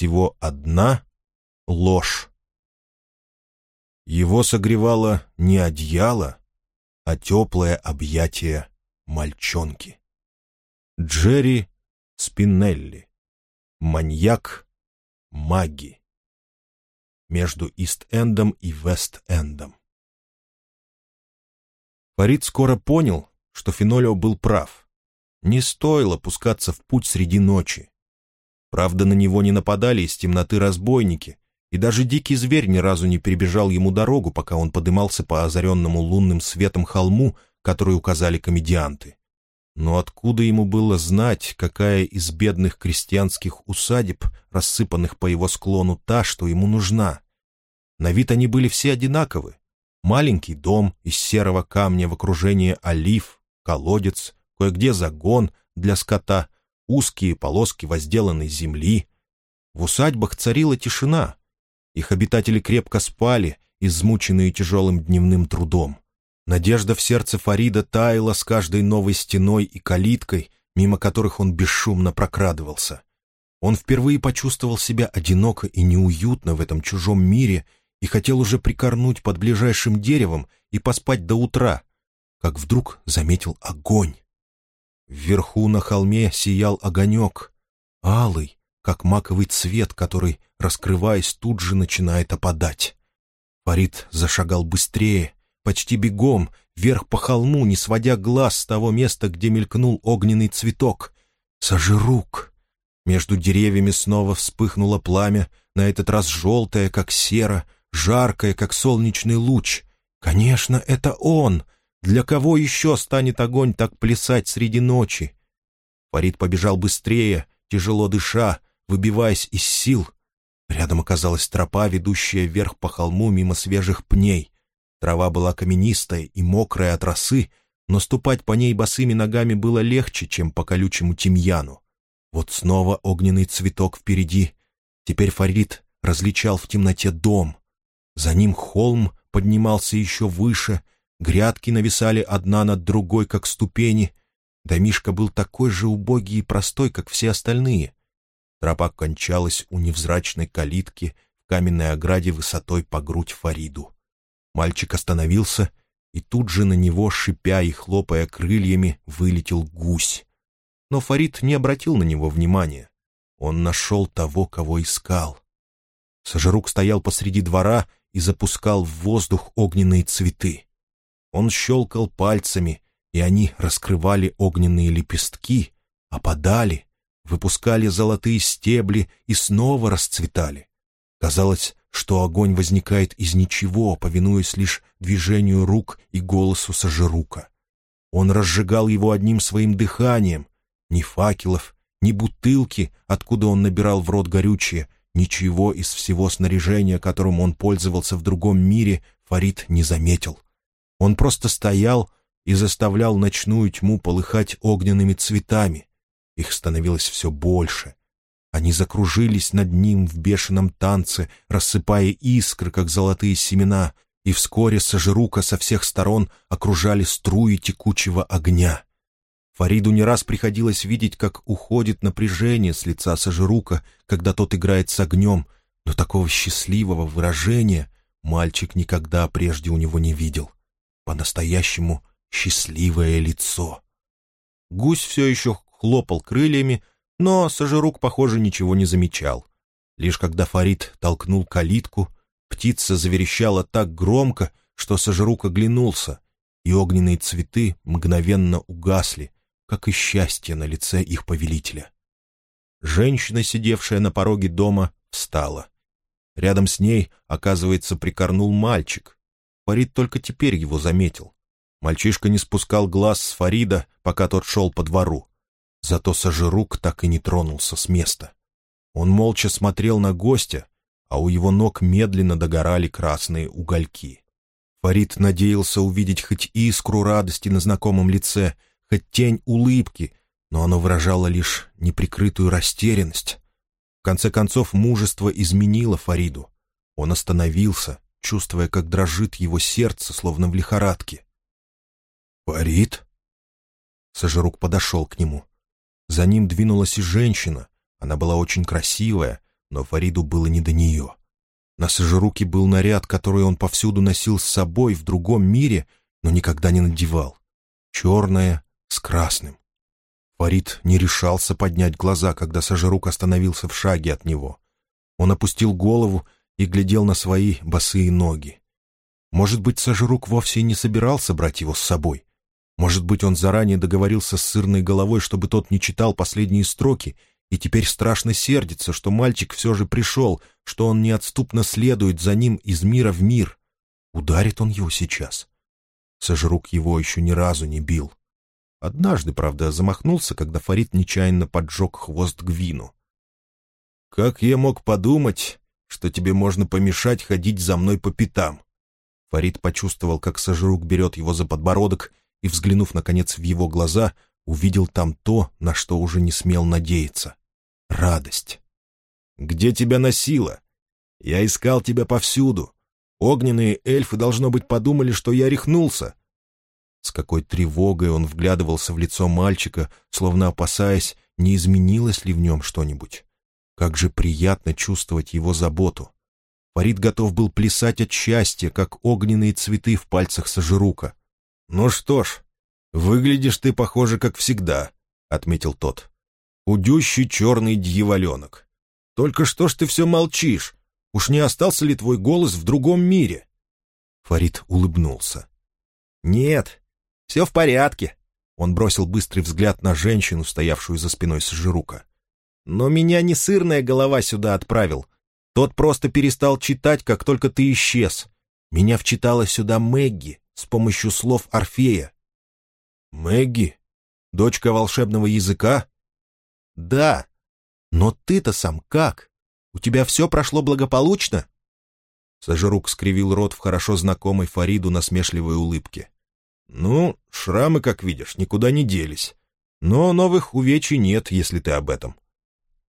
всего одна ложь. Его согревало не одеяло, а теплое объятие мальчонки. Джерри Спинелли. Маньяк маги. Между Ист-Эндом и Вест-Эндом. Фарид скоро понял, что Фенолио был прав. Не стоило пускаться в путь среди ночи. Правда, на него не нападали из темноты разбойники, и даже дикий зверь ни разу не перебежал ему дорогу, пока он подымался по озаренному лунным светом холму, который указали комедианты. Но откуда ему было знать, какая из бедных крестьянских усадеб, рассыпанных по его склону, та, что ему нужна? На вид они были все одинаковы. Маленький дом из серого камня в окружении олив, колодец, кое-где загон для скота, узкие полоски возделанной земли. В усадьбах царила тишина. Их обитатели крепко спали, измученные тяжелым дневным трудом. Надежда в сердце Фарида таяла с каждой новой стеной и калиткой, мимо которых он бесшумно прокрадывался. Он впервые почувствовал себя одиноко и неуютно в этом чужом мире и хотел уже прикорнуть под ближайшим деревом и поспать до утра, как вдруг заметил огонь. Вверху на холме сиял огонек, алый, как маковый цвет, который, раскрываясь, тут же начинает опадать. Фарид зашагал быстрее, почти бегом, вверх по холму, не сводя глаз с того места, где мелькнул огненный цветок. Сожирук! Между деревьями снова вспыхнуло пламя, на этот раз желтое, как сера, жаркое, как солнечный луч. Конечно, это он — для кого еще станет огонь так плясать среди ночи? Фарид побежал быстрее, тяжело дыша, выбиваясь из сил. Рядом оказалась тропа, ведущая вверх по холму мимо свежих пней. Трава была каменистая и мокрая от росы, но ступать по ней босыми ногами было легче, чем по колючему тимьяну. Вот снова огненный цветок впереди. Теперь Фарид различал в темноте дом. За ним холм поднимался еще выше — Грядки нависали одна над другой, как ступени. Домишка был такой же убогий и простой, как все остальные. Тропа кончалась у невзрачной калитки в каменной ограде высотой по грудь Фариду. Мальчик остановился, и тут же на него, шипя и хлопая крыльями, вылетел гусь. Но Фарид не обратил на него внимания. Он нашел того, кого искал. Сожрук стоял посреди двора и запускал в воздух огненные цветы. Он щелкал пальцами, и они раскрывали огненные лепестки, опадали, выпускали золотые стебли и снова расцветали. Казалось, что огонь возникает из ничего, повинуясь лишь движению рук и голосу Сажирука. Он разжигал его одним своим дыханием. Ни факелов, ни бутылки, откуда он набирал в рот горючее, ничего из всего снаряжения, которым он пользовался в другом мире, Фарид не заметил. Он просто стоял и заставлял ночную тьму полыхать огненными цветами. Их становилось все больше. Они закружились над ним в бешеном танце, рассыпая искры, как золотые семена, и вскоре Сажирука со всех сторон окружали струи текучего огня. Фариду не раз приходилось видеть, как уходит напряжение с лица Сажирука, когда тот играет с огнем, но такого счастливого выражения мальчик никогда прежде у него не видел по-настоящему счастливое лицо. Гусь все еще хлопал крыльями, но Сажирук, похоже, ничего не замечал. Лишь когда Фарид толкнул калитку, птица заверещала так громко, что Сажирук оглянулся, и огненные цветы мгновенно угасли, как и счастье на лице их повелителя. Женщина, сидевшая на пороге дома, встала. Рядом с ней, оказывается, прикорнул мальчик, Фарид только теперь его заметил. Мальчишка не спускал глаз с Фарида, пока тот шел по двору. Зато Сажирук так и не тронулся с места. Он молча смотрел на гостя, а у его ног медленно догорали красные угольки. Фарид надеялся увидеть хоть искру радости на знакомом лице, хоть тень улыбки, но оно выражало лишь неприкрытую растерянность. В конце концов, мужество изменило Фариду. Он остановился, чувствуя, как дрожит его сердце, словно в лихорадке. «Фарид?» Сажирук подошел к нему. За ним двинулась и женщина. Она была очень красивая, Но Фариду было не до нее. На Сажируке был наряд, который он повсюду носил с собой в другом мире, но никогда не надевал. Черное с красным. Фарид не решался поднять глаза, когда Сажирук остановился в шаге от него. Он опустил голову и глядел на свои босые ноги. Может быть, Сажирук вовсе и не собирался брать его с собой. Может быть, он заранее договорился с сырной головой, чтобы тот не читал последние строки, и теперь страшно сердится, что мальчик все же пришел, что он неотступно следует за ним из мира в мир. Ударит он его сейчас. Сожрук его еще ни разу не бил. Однажды, правда, замахнулся, когда Фарид нечаянно поджег хвост Гвину. «Как я мог подумать, что тебе можно помешать ходить за мной по пятам?» Фарид почувствовал, как Сожрук берет его за подбородок и, взглянув, наконец, в его глаза, увидел там то, на что уже не смел надеяться — радость. «Где тебя носило? Я искал тебя повсюду. Огненные эльфы, должно быть, подумали, что я рехнулся». С какой тревогой он вглядывался в лицо мальчика, словно опасаясь, не изменилось ли в нем что-нибудь. Как же приятно чувствовать его заботу. Фарид готов был плясать от счастья, как огненные цветы в пальцах Сажирука. «Ну что ж, выглядишь ты, похоже, как всегда», — отметил тот. «Удющий черный дьяволенок. Только что ж ты все молчишь? Уж не остался ли твой голос в другом мире?» Фарид улыбнулся. «Нет, все в порядке», — он бросил быстрый взгляд на женщину, стоявшую за спиной Сажирука. «Но меня не сырная голова сюда отправил. Тот просто перестал читать, как только ты исчез. Меня вчитала сюда Мэгги с помощью слов Орфея. «Мэгги? Дочка волшебного языка?» «Да. Но ты-то сам как? У тебя все прошло благополучно?» Сажирук скривил рот в хорошо знакомой Фариду насмешливой улыбке. «Ну, шрамы, как видишь, никуда не делись. Но новых увечий нет, если ты об этом».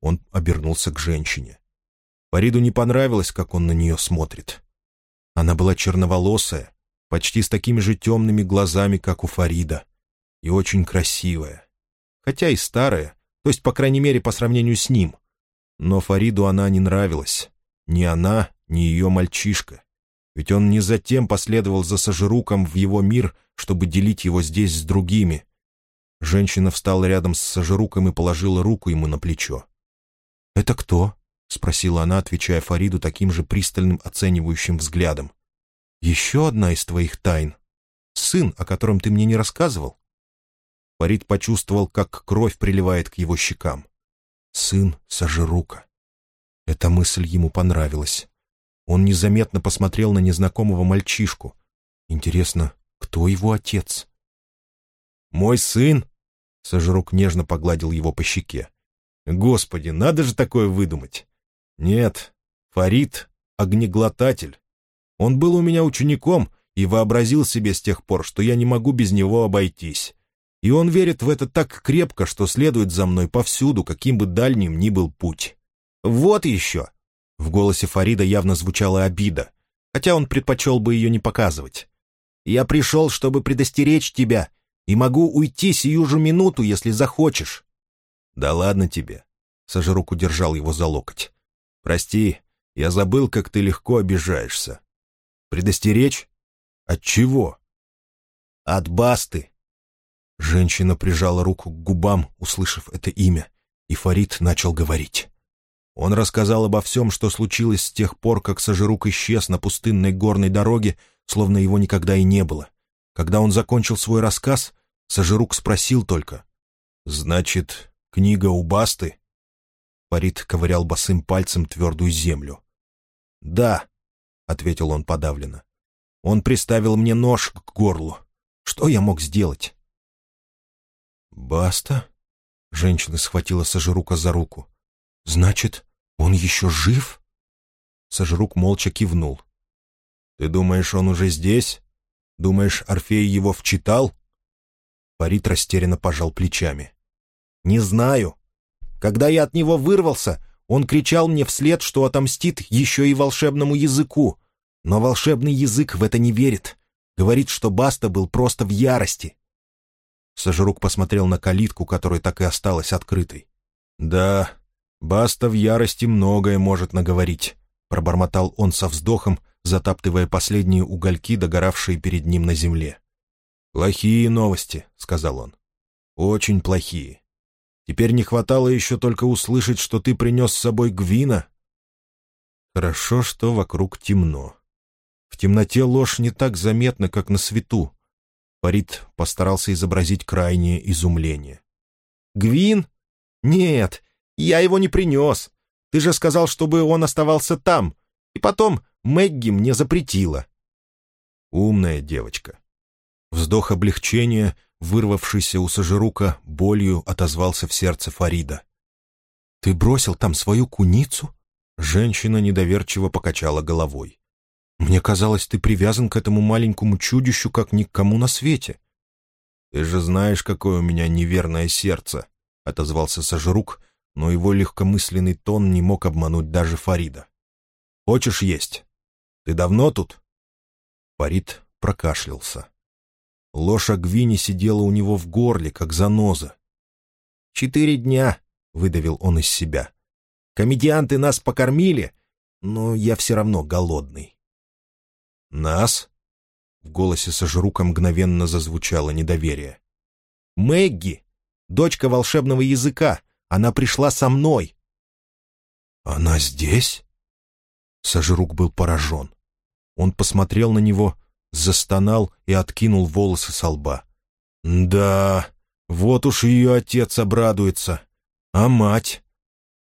Он обернулся к женщине. Фариду не понравилось, как он на нее смотрит. Она была черноволосая, почти с такими же темными глазами, как у Фарида, и очень красивая. Хотя и старая, то есть, по крайней мере, по сравнению с ним. Но Фариду она не нравилась. Ни она, ни ее мальчишка. Ведь он не затем последовал за Сажируком в его мир, чтобы делить его здесь с другими. Женщина встала рядом с Сажируком и положила руку ему на плечо. «Это кто?» — спросила она, отвечая Фариду таким же пристальным оценивающим взглядом. Еще одна из твоих тайн. Сын, о котором ты мне не рассказывал?» Фарид почувствовал, как кровь приливает к его щекам. «Сын Сажирука». Эта мысль ему понравилась. Он незаметно посмотрел на незнакомого мальчишку. Интересно, кто его отец? «Мой сын?» — Сажирук нежно погладил его по щеке. «Господи, надо же такое выдумать!» «Нет, Фарид — огнеглотатель. Он был у меня учеником и вообразил себе с тех пор, что я не могу без него обойтись. И он верит в это так крепко, что следует за мной повсюду, каким бы дальним ни был путь. «Вот еще!» В голосе Фарида явно звучала обида, хотя он предпочел бы ее не показывать. «Я пришел, чтобы предостеречь тебя, и могу уйти сию же минуту, если захочешь». «Да ладно тебе», — Сажирук удержал его за локоть. «Прости, я забыл, как ты легко обижаешься. Предостеречь? От чего? От Басты. Женщина прижала руку к губам, услышав это имя, и Фарид начал говорить. Он рассказал обо всем, что случилось с тех пор, как Сажирук исчез на пустынной горной дороге, словно его никогда и не было. Когда он закончил свой рассказ, Сажирук спросил только. «Значит, книга у Басты?» Фарид ковырял босым пальцем твердую землю. «Да», — ответил он подавленно. «Он приставил мне нож к горлу. Что я мог сделать?» «Баста?» — женщина схватила Сажирука за руку. «Значит, он еще жив?» Сажирук молча кивнул. «Ты думаешь, он уже здесь? Думаешь, Орфей его вчитал?» Фарид растерянно пожал плечами. «Не знаю. Когда я от него вырвался, он кричал мне вслед, что отомстит еще и волшебному языку. Но волшебный язык в это не верит. Говорит, что Баста был просто в ярости. Сажирук посмотрел на калитку, которая так и осталась открытой. «Да, Баста в ярости многое может наговорить», — пробормотал он со вздохом, затаптывая последние угольки, догоравшие перед ним на земле. «Плохие новости», — сказал он. «Очень плохие. Теперь не хватало еще только услышать, что ты принес с собой Гвина». Хорошо, что вокруг темно. В темноте ложь не так заметна, как на свету. Фарид постарался изобразить крайнее изумление. «Гвин? Нет, я его не принес. Ты же сказал, чтобы он оставался там. И потом Мэгги мне запретила». Умная девочка. Вздох облегчения, вырвавшийся у Сажирука, болью отозвался в сердце Фарида. «Ты бросил там свою куницу?» Женщина недоверчиво покачала головой. «Мне казалось, ты привязан к этому маленькому чудищу, как ни к кому на свете». «Ты же знаешь, какое у меня неверное сердце», — отозвался Сажирук, но его легкомысленный тон не мог обмануть даже Фарида. «Хочешь есть? Ты давно тут?» Фарид прокашлялся. Ложь о Гвине сидела у него в горле, как заноза. «Четыре дня», — выдавил он из себя. «Комедианты нас покормили, но я все равно голодный». «Нас?» — в голосе Сожрука мгновенно зазвучало недоверие. «Мэгги, дочка волшебного языка, она пришла со мной». «Она здесь?» Сожрук был поражен. Он посмотрел на него, застонал и откинул волосы со лба. «Да, вот уж ее отец обрадуется. А мать?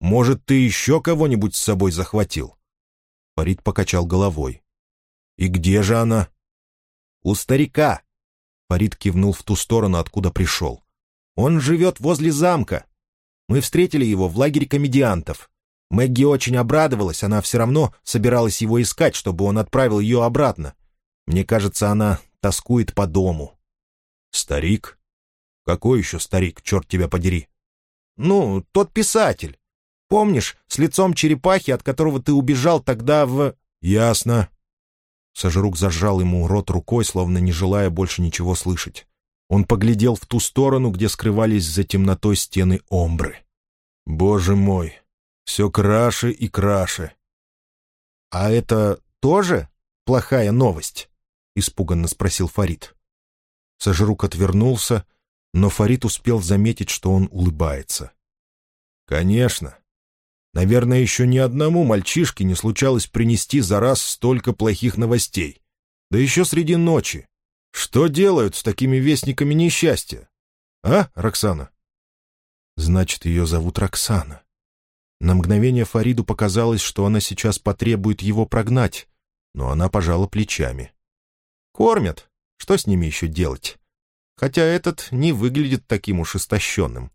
Может, ты еще кого-нибудь с собой захватил?» Фарид покачал головой. «И где же она?» «У старика!» Фарид кивнул в ту сторону, откуда пришел. «Он живет возле замка. Мы встретили его в лагере комедиантов. Мэгги очень обрадовалась, она все равно собиралась его искать, чтобы он отправил ее обратно. Мне кажется, она тоскует по дому». «Старик? Какой еще старик, черт тебя подери?» «Ну, тот писатель. Помнишь, с лицом черепахи, от которого ты убежал тогда в...» «Ясно». Сожрук зажал ему рот рукой, словно не желая больше ничего слышать. Он поглядел в ту сторону, где скрывались за темнотой стены омбры. «Боже мой, все краше и краше». «А это тоже плохая новость?» — испуганно спросил Фарид. Сожрук отвернулся, но Фарид успел заметить, что он улыбается. «Конечно. Наверное, еще ни одному мальчишке не случалось принести за раз столько плохих новостей. Да еще среди ночи. Что делают с такими вестниками несчастья? А, Роксана?» «Значит, ее зовут Роксана». На мгновение Фариду показалось, что она сейчас потребует его прогнать, но она пожала плечами. Кормят. Что с ними еще делать? Хотя этот не выглядит таким уж истощенным.